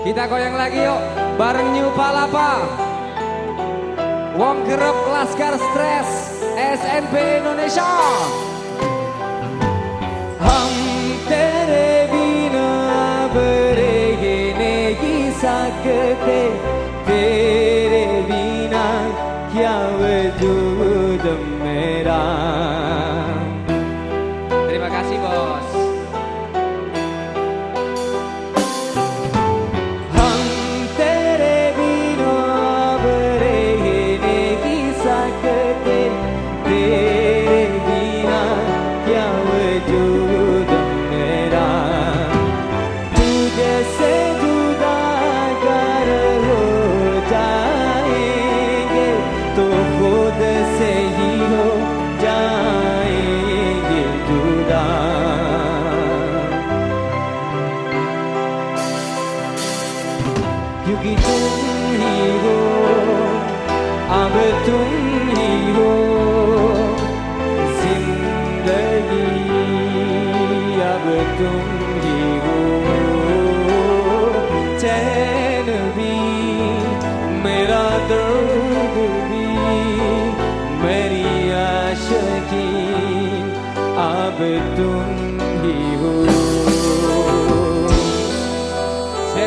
Kita goyang lagi yuk Bareng New Palapa Wong Gerep Laskar Stres SNP Indonesia Hamtere bina beregene gisa kete Tere bina kya wedu.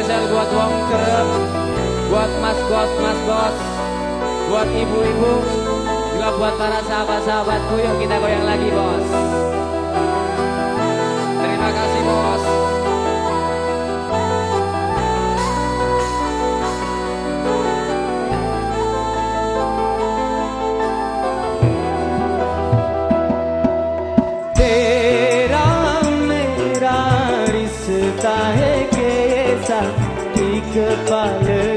Saya buat wong buat mas bos mas bos. Buat ibu-ibu. Juga buat para sahabat-sahabatku yuk kita goyang lagi bos. Terima kasih bos. Kepala.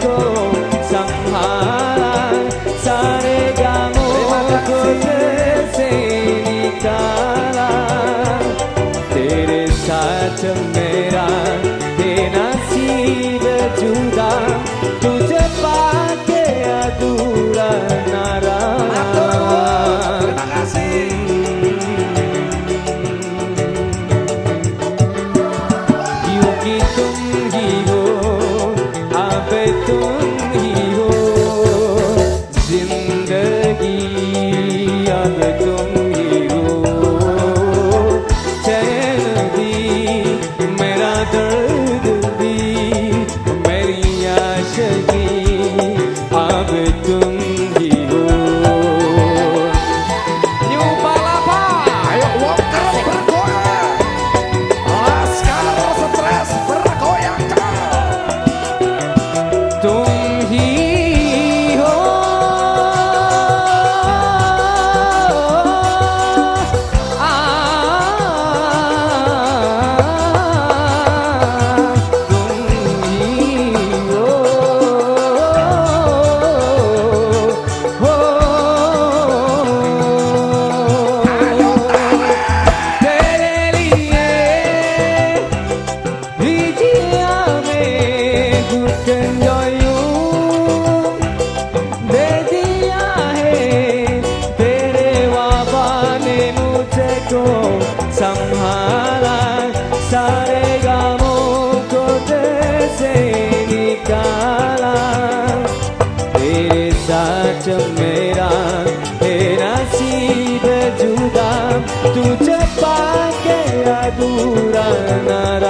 go. 상하라. 사례가 먹고 되세니까라. 이리사점메라 에라시베 주다. 두째 밖에 아두라 나라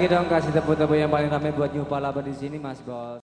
lagi dong kasih tepuk-tepuk yang paling ramai buat New Palapa di sini Mas Bos.